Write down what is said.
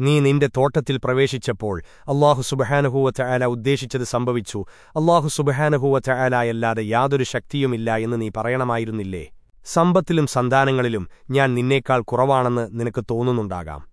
നീ നിന്റെ തോട്ടത്തിൽ പ്രവേശിച്ചപ്പോൾ അള്ളാഹു സുബഹാനഹൂവറ്റ ആല ഉദ്ദേശിച്ചത് സംഭവിച്ചു. അള്ളാഹു സുബഹാനഹൂവറ്റ ആലായല്ലാതെ യാതൊരു ശക്തിയുമില്ല എന്ന് നീ പറയണമായിരുന്നില്ലേ? സമ്പത്തിലും സന്താനങ്ങളിലും ഞാൻ നിന്നേക്കാൾ കുറവാണെന്ന് നിനക്ക് തോന്നുന്നുണ്ടാകാം.